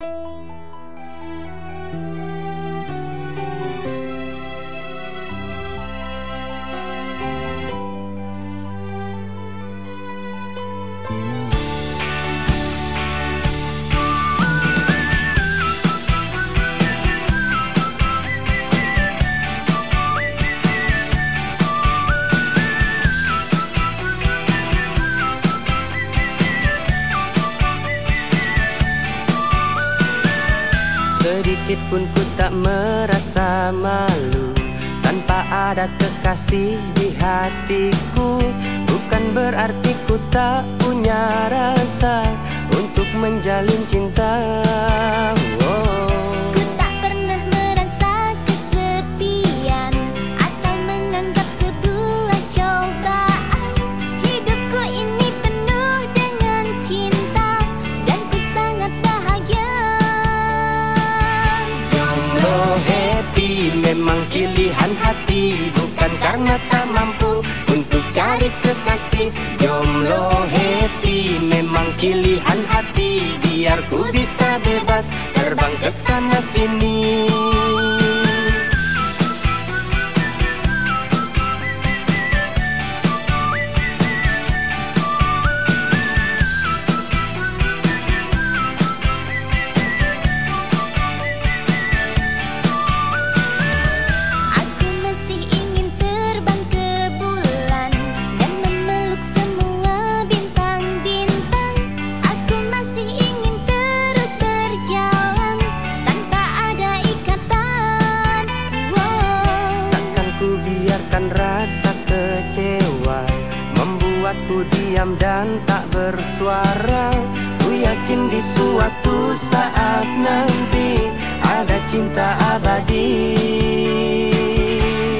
you Sedikit pun ku tak merasa malu. Tanpa ada kekasih di hatiku Bukan berarti ku tak punya rasa. Untuk menjalin cinta memang pilihan hati Bukan karena tak mampu untuk cari kekasih. Jomblo happy memang pilihan hati. Biar ku bisa bebas terbang ke sana sini Membuatku diam dan tak bersuara. Ku yakin di suatu saat nanti Ada cinta abadi.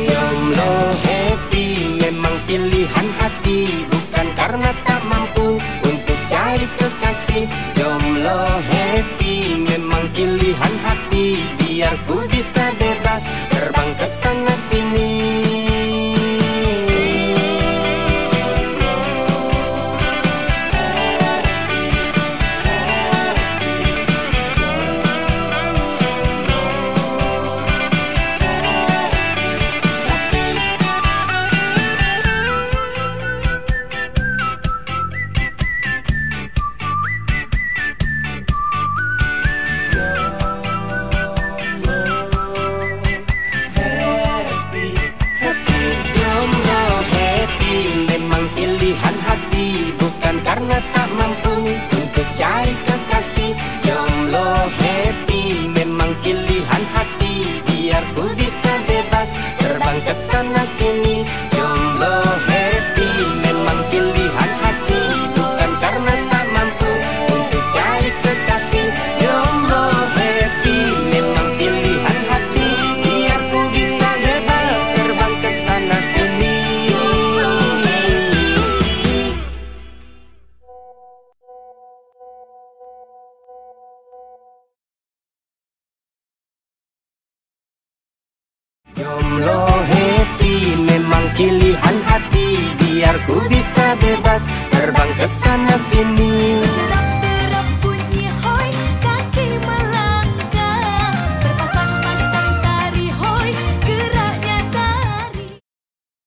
Jomblo happy memang pilihan hati. Bukan karena tak mampu untuk cari kekasih. Jomblo happy memang pilihan hati. Biar ku Jomblo happy memang pilihan hati biar ku